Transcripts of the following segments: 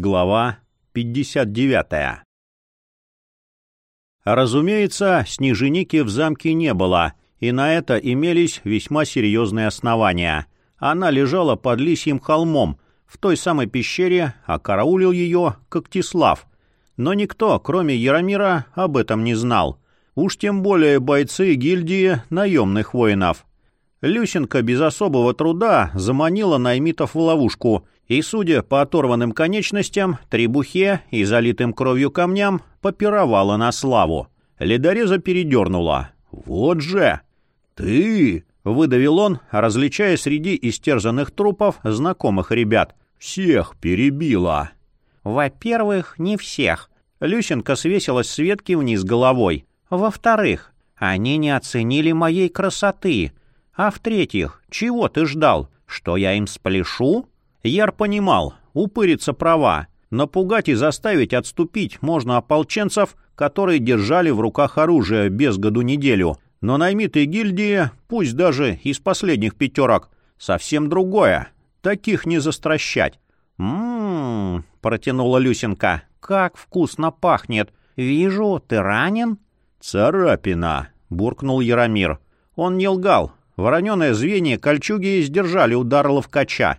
Глава 59 Разумеется, снеженики в замке не было, и на это имелись весьма серьезные основания. Она лежала под лисьим холмом, в той самой пещере, а караулил ее Когтислав. Но никто, кроме Яромира, об этом не знал. Уж тем более бойцы гильдии наемных воинов. Люсенко без особого труда заманила наймитов в ловушку, и, судя по оторванным конечностям, требухе и залитым кровью камням, попировала на славу. Ледореза передернула. «Вот же!» «Ты!» — выдавил он, различая среди истерзанных трупов знакомых ребят. «Всех перебила!» «Во-первых, не всех». Люсенко свесилась с ветки вниз головой. «Во-вторых, они не оценили моей красоты. А в-третьих, чего ты ждал? Что я им спляшу? Яр понимал, упыриться права. Напугать и заставить отступить можно ополченцев, которые держали в руках оружие без году неделю. Но наймитые гильдии, пусть даже из последних пятерок, совсем другое. Таких не застращать. «М-м-м», протянула Люсенка, — «как вкусно пахнет. Вижу, ты ранен?» «Царапина», — буркнул Яромир. Он не лгал, Вороненое звенья кольчуги сдержали удар ловкача.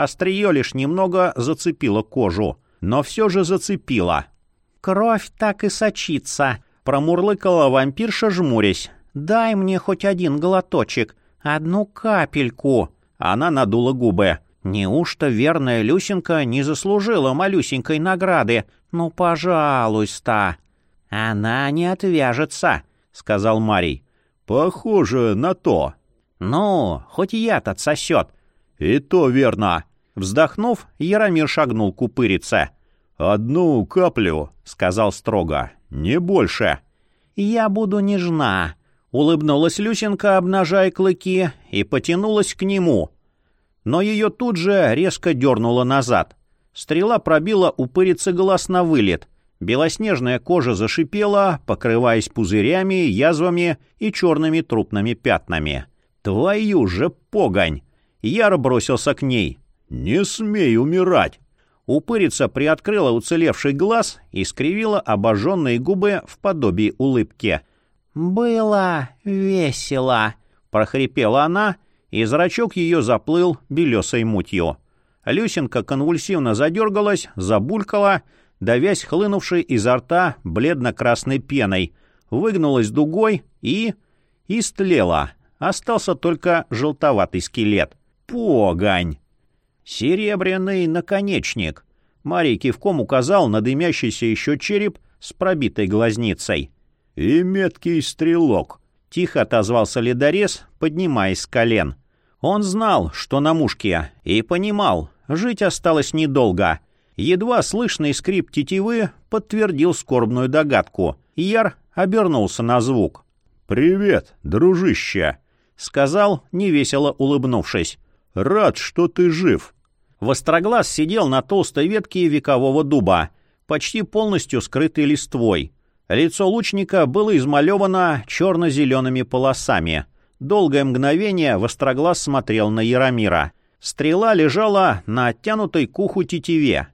Острие лишь немного зацепило кожу, но все же зацепило. «Кровь так и сочится», — промурлыкала вампирша, жмурясь. «Дай мне хоть один глоточек, одну капельку». Она надула губы. «Неужто верная Люсенька не заслужила малюсенькой награды? Ну, пожалуйста». «Она не отвяжется», — сказал Марий. «Похоже на то», «Ну, хоть яд отсосет». «И то верно». Вздохнув, Яромир шагнул к упырице. «Одну каплю», — сказал строго, — «не больше». «Я буду нежна», — улыбнулась Люсенка, обнажая клыки, и потянулась к нему. Но ее тут же резко дернуло назад. Стрела пробила упырице глаз на вылет. Белоснежная кожа зашипела, покрываясь пузырями, язвами и черными трупными пятнами. «Твою же погонь!» Яр бросился к ней. «Не смей умирать!» Упырица приоткрыла уцелевший глаз и скривила обожженные губы в подобии улыбки. «Было весело!» — прохрипела она, и зрачок ее заплыл белесой мутью. Люсенка конвульсивно задергалась, забулькала, давясь хлынувшей изо рта бледно-красной пеной, выгнулась дугой и... истлела. Остался только желтоватый скелет. Погань! Серебряный наконечник. Марий кивком указал на дымящийся еще череп с пробитой глазницей. «И меткий стрелок», — тихо отозвался ледорез, поднимаясь с колен. Он знал, что на мушке, и понимал, жить осталось недолго. Едва слышный скрип тетивы подтвердил скорбную догадку. Яр обернулся на звук. «Привет, дружище!» сказал, невесело улыбнувшись. «Рад, что ты жив». Востроглаз сидел на толстой ветке векового дуба, почти полностью скрытой листвой. Лицо лучника было измалевано черно-зелеными полосами. Долгое мгновение Востроглаз смотрел на Яромира. Стрела лежала на оттянутой к уху тетиве.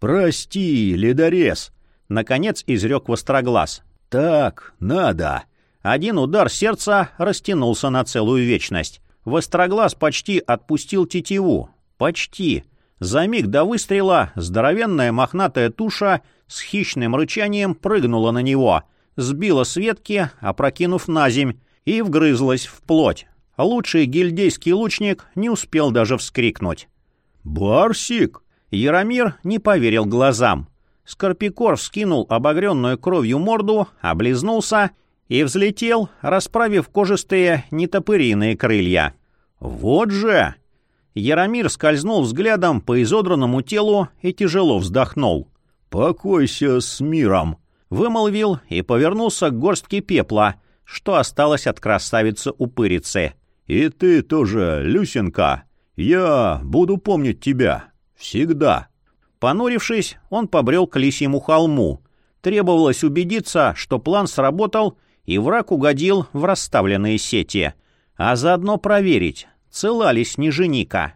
«Прости, ледорез!» — наконец изрек Востроглаз. «Так, надо!» Один удар сердца растянулся на целую вечность. Востроглаз почти отпустил тетиву. Почти. За миг до выстрела здоровенная мохнатая туша с хищным рычанием прыгнула на него, сбила с ветки, опрокинув на земь, и вгрызлась в плоть. Лучший гильдейский лучник не успел даже вскрикнуть. «Барсик!» Яромир не поверил глазам. Скорпикор вскинул обогренную кровью морду, облизнулся и взлетел, расправив кожистые нетопыриные крылья. «Вот же!» Яромир скользнул взглядом по изодранному телу и тяжело вздохнул. «Покойся с миром!» Вымолвил и повернулся к горстке пепла, что осталось от красавицы-упырицы. «И ты тоже, Люсенька! Я буду помнить тебя. Всегда!» Понурившись, он побрел к лисьему холму. Требовалось убедиться, что план сработал, и враг угодил в расставленные сети, а заодно проверить, цела ли снеженика.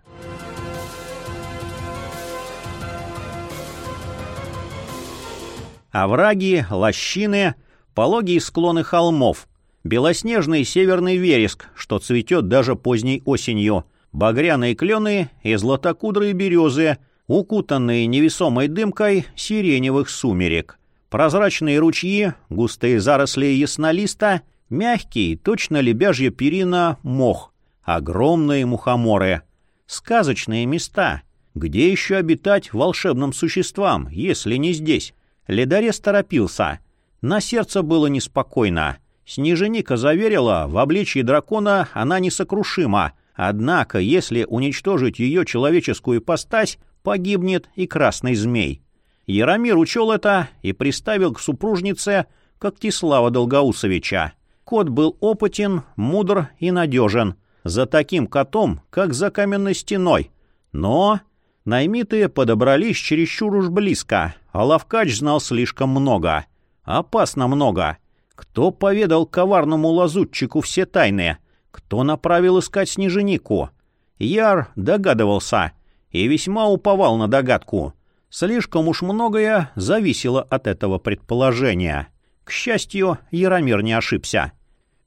Овраги, лощины, пологие склоны холмов, белоснежный северный вереск, что цветет даже поздней осенью, багряные клены и златокудрые березы, укутанные невесомой дымкой сиреневых сумерек. Прозрачные ручьи, густые заросли яснолиста, мягкий, точно лебяжья перина, мох, огромные мухоморы. Сказочные места. Где еще обитать волшебным существам, если не здесь? Ледорез торопился. На сердце было неспокойно. Снеженика заверила, в обличии дракона она несокрушима, однако, если уничтожить ее человеческую ипостась, погибнет и красный змей. Яромир учел это и приставил к супружнице Когтислава Долгоусовича. Кот был опытен, мудр и надежен. За таким котом, как за каменной стеной. Но наймитые подобрались чересчур уж близко, а Лавкач знал слишком много. Опасно много. Кто поведал коварному лазутчику все тайны? Кто направил искать снеженику? Яр догадывался и весьма уповал на догадку. Слишком уж многое зависело от этого предположения. К счастью, Яромир не ошибся.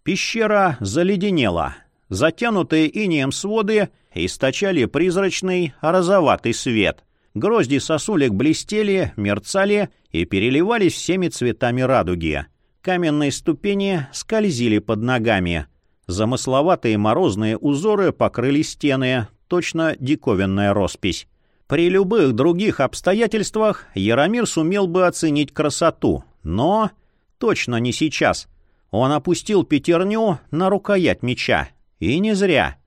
Пещера заледенела. Затянутые инеем своды источали призрачный розоватый свет. Грозди сосулек блестели, мерцали и переливались всеми цветами радуги. Каменные ступени скользили под ногами. Замысловатые морозные узоры покрыли стены, точно диковинная роспись. При любых других обстоятельствах Яромир сумел бы оценить красоту, но точно не сейчас. Он опустил пятерню на рукоять меча. И не зря.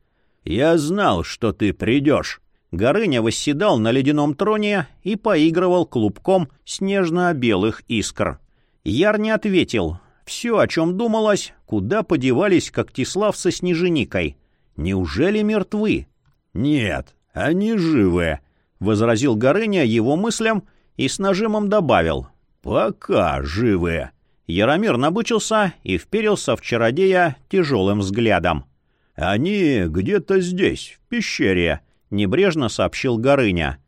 «Я знал, что ты придешь». Горыня восседал на ледяном троне и поигрывал клубком снежно-белых искр. Яр не ответил. Все, о чем думалось, куда подевались Когтислав со Снеженикой. Неужели мертвы? «Нет, они живы», — возразил Горыня его мыслям и с нажимом добавил. «Пока живы». Яромир набычился и вперился в чародея тяжелым взглядом. «Они где-то здесь, в пещере», — небрежно сообщил Горыня.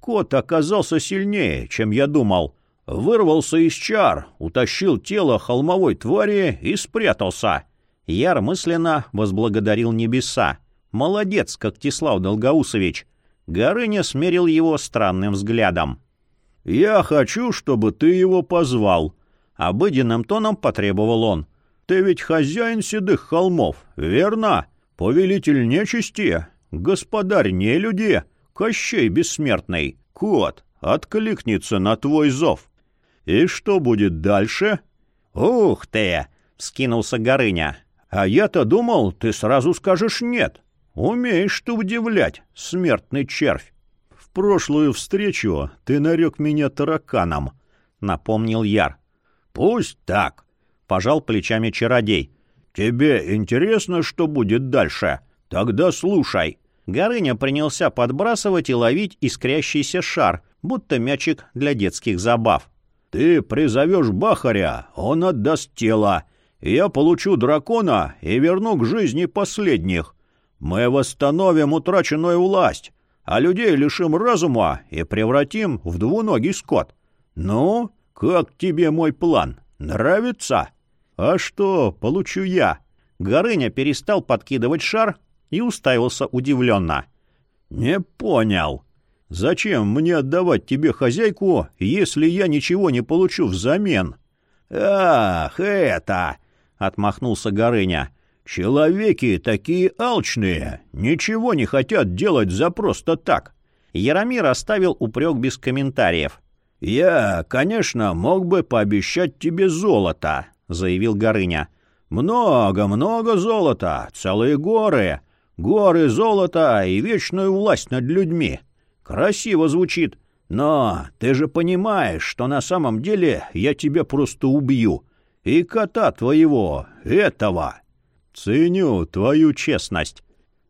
«Кот оказался сильнее, чем я думал. Вырвался из чар, утащил тело холмовой твари и спрятался». Яр мысленно возблагодарил небеса. «Молодец, Когтислав Долгоусович!» Горыня смерил его странным взглядом. «Я хочу, чтобы ты его позвал», — обыденным тоном потребовал он. «Ты ведь хозяин седых холмов, верно? Повелитель нечисти, господарь нелюди, Кощей бессмертный, кот, откликнется на твой зов. И что будет дальше?» «Ух ты!» — вскинулся Горыня. «А я-то думал, ты сразу скажешь «нет». Умеешь ты удивлять, смертный червь. В прошлую встречу ты нарек меня тараканом, — напомнил Яр. Пусть так, — пожал плечами чародей. Тебе интересно, что будет дальше? Тогда слушай. Горыня принялся подбрасывать и ловить искрящийся шар, будто мячик для детских забав. Ты призовешь Бахаря, он отдаст тело. Я получу дракона и верну к жизни последних. Мы восстановим утраченную власть, а людей лишим разума и превратим в двуногий скот. Ну, как тебе мой план? Нравится? А что получу я? Горыня перестал подкидывать шар и уставился удивленно. Не понял. Зачем мне отдавать тебе хозяйку, если я ничего не получу взамен? Ах, это! Отмахнулся Горыня. Человеки такие алчные, ничего не хотят делать за просто так. Яромир оставил упрек без комментариев. «Я, конечно, мог бы пообещать тебе золото», — заявил Горыня. «Много-много золота, целые горы, горы золота и вечную власть над людьми. Красиво звучит, но ты же понимаешь, что на самом деле я тебя просто убью. И кота твоего, этого». «Ценю твою честность».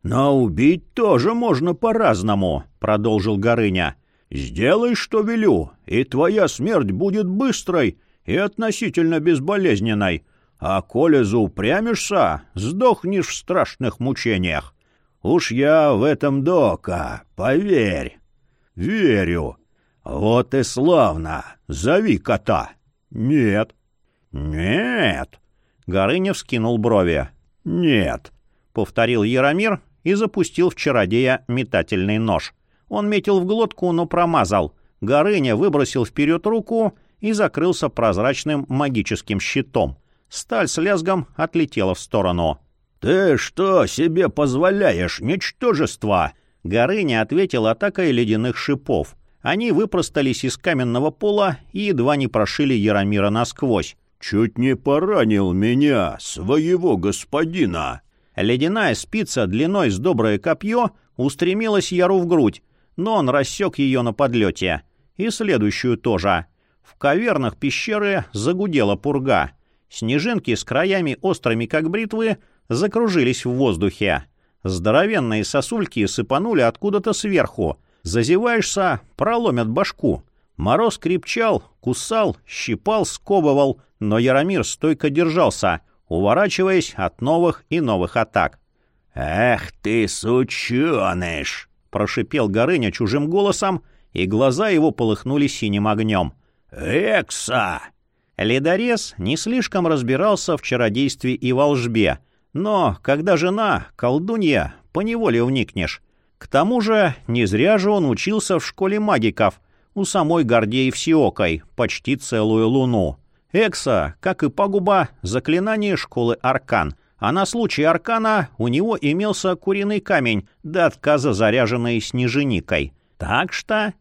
«Но убить тоже можно по-разному», — продолжил Горыня. «Сделай, что велю, и твоя смерть будет быстрой и относительно безболезненной. А коли заупрямишься, сдохнешь в страшных мучениях. Уж я в этом дока, поверь». «Верю». «Вот и славно! Зови кота!» «Нет». «Нет». Горыня вскинул брови. «Нет», — повторил Яромир и запустил в чародея метательный нож. Он метил в глотку, но промазал. Горыня выбросил вперед руку и закрылся прозрачным магическим щитом. Сталь с лязгом отлетела в сторону. «Ты что себе позволяешь, ничтожество?» Горыня ответил атакой ледяных шипов. Они выпростались из каменного пола и едва не прошили Яромира насквозь. «Чуть не поранил меня, своего господина!» Ледяная спица длиной с доброе копье устремилась Яру в грудь, но он рассек ее на подлете. И следующую тоже. В кавернах пещеры загудела пурга. Снежинки с краями острыми, как бритвы, закружились в воздухе. Здоровенные сосульки сыпанули откуда-то сверху. Зазеваешься — проломят башку. Мороз крепчал, кусал, щипал, сковывал, но Яромир стойко держался, уворачиваясь от новых и новых атак. «Эх ты, сученыш!» — прошипел Горыня чужим голосом, и глаза его полыхнули синим огнем. «Экса!» Ледорез не слишком разбирался в чародействе и волжбе, но когда жена, колдунья, поневоле вникнешь. К тому же не зря же он учился в школе магиков, у самой Гордеи Всеокой, почти целую луну. Экса, как и пагуба, заклинание школы Аркан, а на случай Аркана у него имелся куриный камень, до отказа заряженный снеженикой. Так что...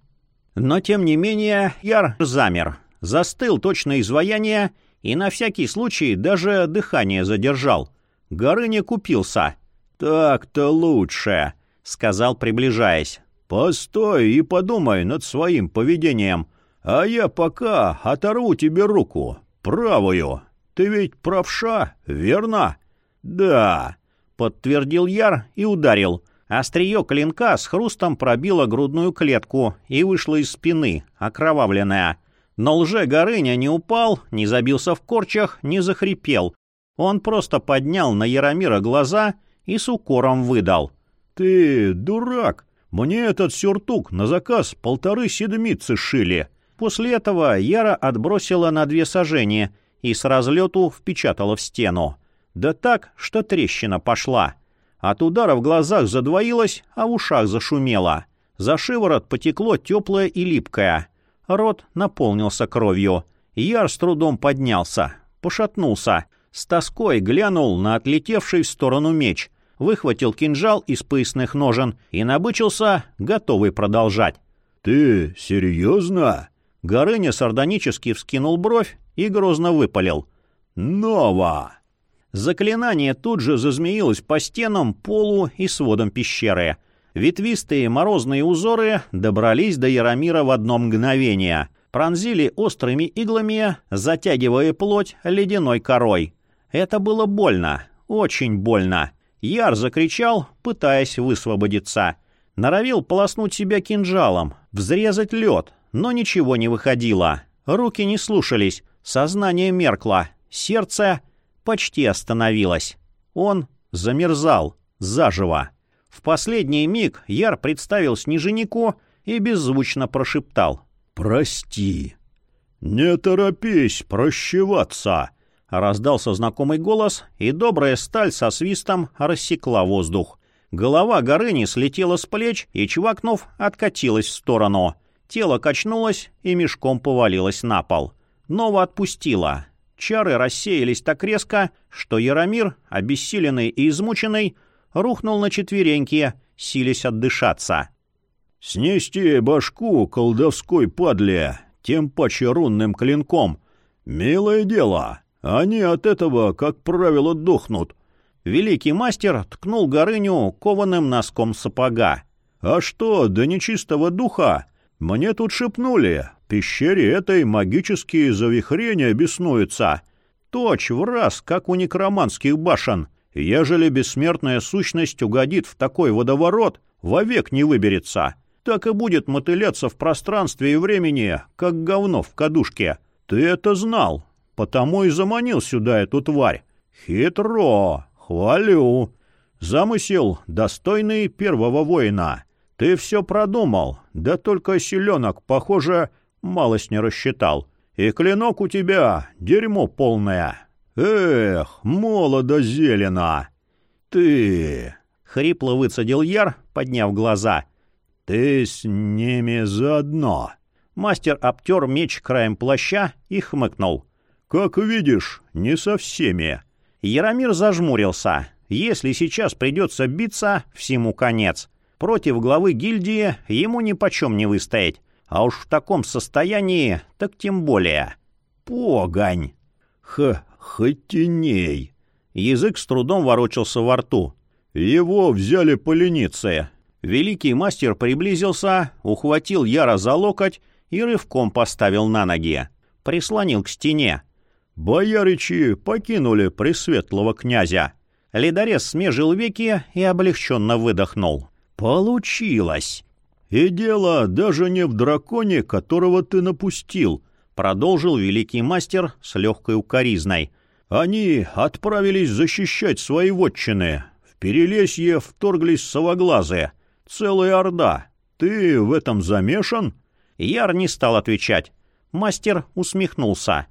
Но тем не менее Яр замер, застыл точно изваяние и на всякий случай даже дыхание задержал. Горыня купился. «Так-то лучше», — сказал, приближаясь. «Постой и подумай над своим поведением, а я пока оторву тебе руку, правую. Ты ведь правша, верно?» «Да», — подтвердил Яр и ударил. Острие клинка с хрустом пробило грудную клетку и вышло из спины, окровавленная. Но лже-горыня не упал, не забился в корчах, не захрипел. Он просто поднял на Яромира глаза и с укором выдал. «Ты дурак! Мне этот сюртук на заказ полторы седмицы шили». После этого Яра отбросила на две сажения и с разлету впечатала в стену. Да так, что трещина пошла. От удара в глазах задвоилось, а в ушах зашумело. За шиворот потекло теплое и липкое. Рот наполнился кровью. Яр с трудом поднялся, пошатнулся. С тоской глянул на отлетевший в сторону меч, выхватил кинжал из поясных ножен и набычился, готовый продолжать. «Ты серьезно?» Горыня сардонически вскинул бровь и грозно выпалил. «Нова!» Заклинание тут же зазмеилось по стенам, полу и сводам пещеры. Ветвистые морозные узоры добрались до Яромира в одно мгновение. Пронзили острыми иглами, затягивая плоть ледяной корой. Это было больно, очень больно. Яр закричал, пытаясь высвободиться. Норовил полоснуть себя кинжалом, взрезать лед, но ничего не выходило. Руки не слушались, сознание меркло, сердце почти остановилось. Он замерзал, заживо. В последний миг Яр представил снеженику и беззвучно прошептал «Прости». «Не торопись прощеваться», — раздался знакомый голос, и добрая сталь со свистом рассекла воздух. Голова Горыни слетела с плеч и, чвакнув, откатилась в сторону. Тело качнулось и мешком повалилось на пол. Нова отпустила. Чары рассеялись так резко, что Яромир, обессиленный и измученный, рухнул на четвереньки, силясь отдышаться. «Снести башку колдовской падле, тем паче рунным клинком. Милое дело, они от этого, как правило, дохнут». Великий мастер ткнул Горыню кованым носком сапога. «А что, до нечистого духа? Мне тут шепнули, пещере этой магические завихрения беснуются. Точь в раз, как у некроманских башен. Ежели бессмертная сущность угодит в такой водоворот, вовек не выберется. Так и будет мотыляться в пространстве и времени, как говно в кадушке. Ты это знал, потому и заманил сюда эту тварь. Хитро, хвалю. Замысел достойный первого воина. Ты все продумал, да только селенок, похоже, малость не рассчитал. И клинок у тебя дерьмо полное. Эх, молодо зелено. Ты...» — хрипло выцедил Яр, подняв глаза. «Ты с ними заодно». Мастер обтер меч краем плаща и хмыкнул. «Как видишь, не со всеми». Яромир зажмурился. Если сейчас придется биться, всему конец. Против главы гильдии ему нипочем не выстоять. А уж в таком состоянии, так тем более. Погонь! Х, хотеней! Язык с трудом ворочался во рту. Его взяли по ленице. Великий мастер приблизился, ухватил Яра за локоть и рывком поставил на ноги. Прислонил к стене. «Бояричи покинули пресветлого князя». Ледорез смежил веки и облегченно выдохнул. «Получилось!» «И дело даже не в драконе, которого ты напустил», — продолжил великий мастер с легкой укоризной. «Они отправились защищать свои вотчины. В Перелесье вторглись совоглазые. Целая орда. Ты в этом замешан?» Яр не стал отвечать. Мастер усмехнулся.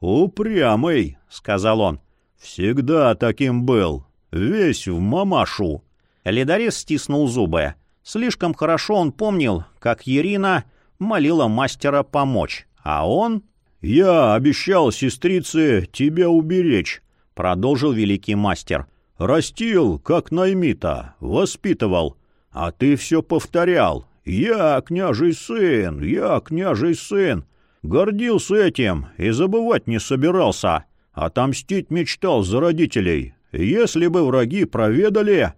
«Упрямый», — сказал он. «Всегда таким был. Весь в мамашу». Ледорез стиснул зубы. Слишком хорошо он помнил, как Ирина молила мастера помочь. А он... «Я обещал сестрице тебя уберечь», — продолжил великий мастер. «Растил, как наймита, воспитывал. А ты все повторял. «Я княжий сын! Я княжий сын!» Гордился этим и забывать не собирался. Отомстить мечтал за родителей. Если бы враги проведали,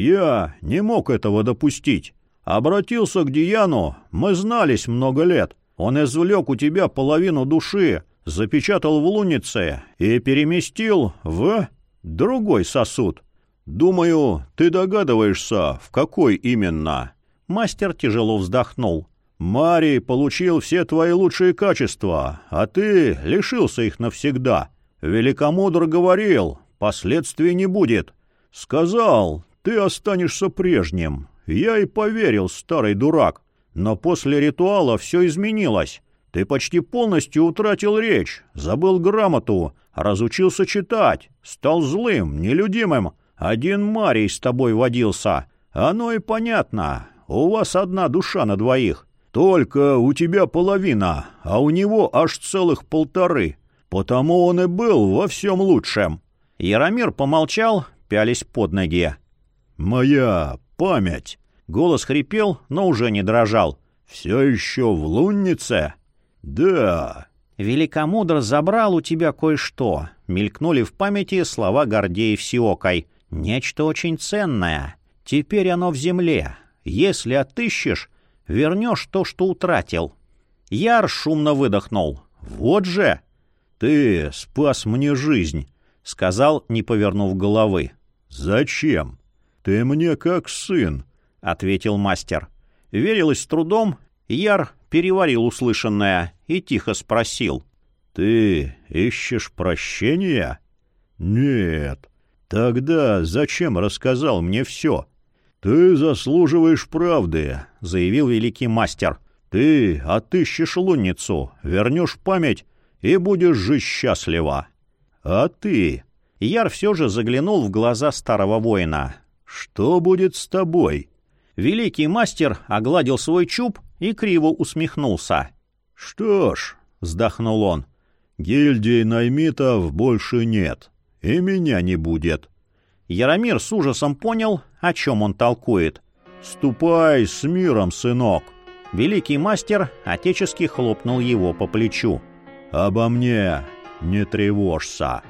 я не мог этого допустить. Обратился к Дияну, мы знались много лет. Он извлек у тебя половину души, запечатал в лунице и переместил в другой сосуд. Думаю, ты догадываешься, в какой именно. Мастер тяжело вздохнул. «Марий получил все твои лучшие качества, а ты лишился их навсегда. Великомудр говорил, последствий не будет. Сказал, ты останешься прежним. Я и поверил, старый дурак. Но после ритуала все изменилось. Ты почти полностью утратил речь, забыл грамоту, разучился читать, стал злым, нелюдимым. Один Марий с тобой водился. Оно и понятно. У вас одна душа на двоих. Только у тебя половина, а у него аж целых полторы. Потому он и был во всем лучшем». Яромир помолчал, пялись под ноги. «Моя память!» Голос хрипел, но уже не дрожал. «Все еще в луннице?» «Да». «Великомудр забрал у тебя кое-что», — мелькнули в памяти слова Гордеев Сиокой. «Нечто очень ценное. Теперь оно в земле. Если отыщешь, вернешь то, что утратил. Яр шумно выдохнул. «Вот же!» «Ты спас мне жизнь», — сказал, не повернув головы. «Зачем? Ты мне как сын», — ответил мастер. Верилось с трудом, Яр переварил услышанное и тихо спросил. «Ты ищешь прощения?» «Нет. Тогда зачем рассказал мне все?» «Ты заслуживаешь правды», — заявил великий мастер. «Ты отыщешь лунницу, вернешь память и будешь жить счастливо. А ты...» Яр все же заглянул в глаза старого воина. «Что будет с тобой?» Великий мастер огладил свой чуб и криво усмехнулся. «Что ж», — вздохнул он, — «гильдии наймитов больше нет, и меня не будет. Яромир с ужасом понял, о чем он толкует. «Ступай с миром, сынок!» Великий мастер отечески хлопнул его по плечу. «Обо мне не тревожься!»